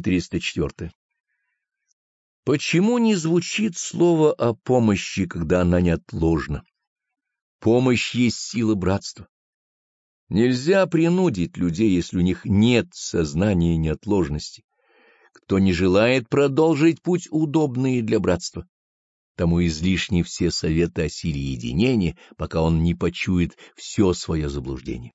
404. Почему не звучит слово о помощи, когда она неотложна? Помощь есть сила братства. Нельзя принудить людей, если у них нет сознания неотложности. Кто не желает продолжить путь, удобный для братства, тому излишни все советы о силе единения, пока он не почует все свое заблуждение.